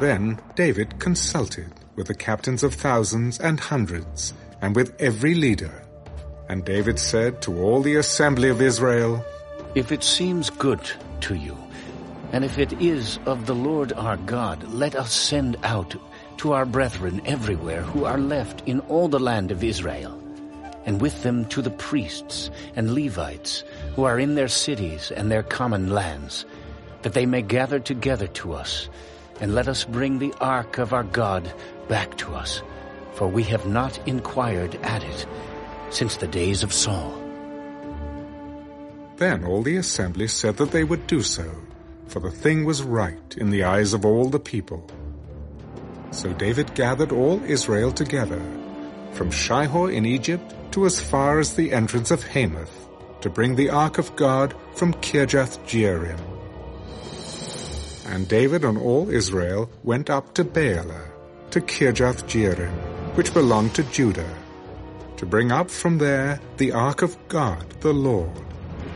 Then David consulted with the captains of thousands and hundreds, and with every leader. And David said to all the assembly of Israel, If it seems good to you, and if it is of the Lord our God, let us send out to our brethren everywhere who are left in all the land of Israel, and with them to the priests and Levites who are in their cities and their common lands, that they may gather together to us, and let us bring the ark of our God back to us, for we have not inquired at it since the days of Saul. Then all the assembly said that they would do so, for the thing was right in the eyes of all the people. So David gathered all Israel together, from Shihor in Egypt to as far as the entrance of Hamath, to bring the ark of God from Kirjath Jearim. And David and all Israel went up to Baalah, to Kirjath Jearim, which belonged to Judah, to bring up from there the ark of God, the Lord,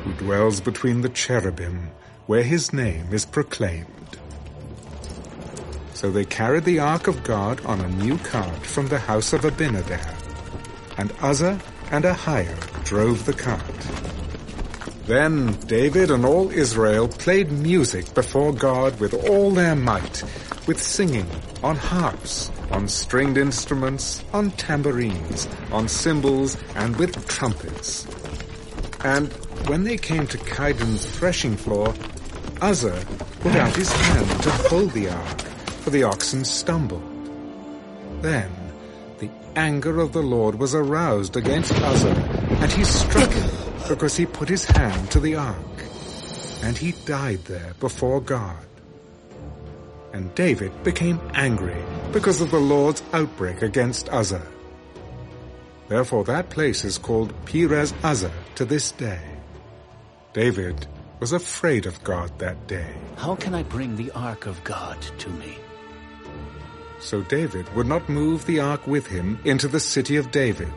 who dwells between the cherubim, where his name is proclaimed. So they carried the ark of God on a new cart from the house of Abinadab, and Uzzah and Ahio drove the cart. Then David and all Israel played music before God with all their might, with singing, on harps, on stringed instruments, on tambourines, on cymbals, and with trumpets. And when they came to Chidon's threshing floor, Uzzah put out his hand to hold the ark, for the oxen stumbled. Then the anger of the Lord was aroused against Uzzah, and he struck him because he put his hand to the ark. And he died there before God. And David became angry because of the Lord's outbreak against Uzzah. Therefore that place is called Perez Uzzah to this day. David was afraid of God that day. How can I bring the ark of God to me? So David would not move the ark with him into the city of David,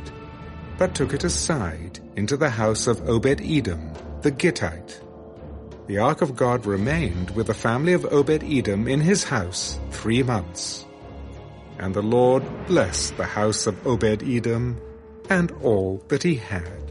but took it aside into the house of Obed-Edom, the Gittite. The ark of God remained with the family of Obed-Edom in his house three months. And the Lord blessed the house of Obed-Edom and all that he had.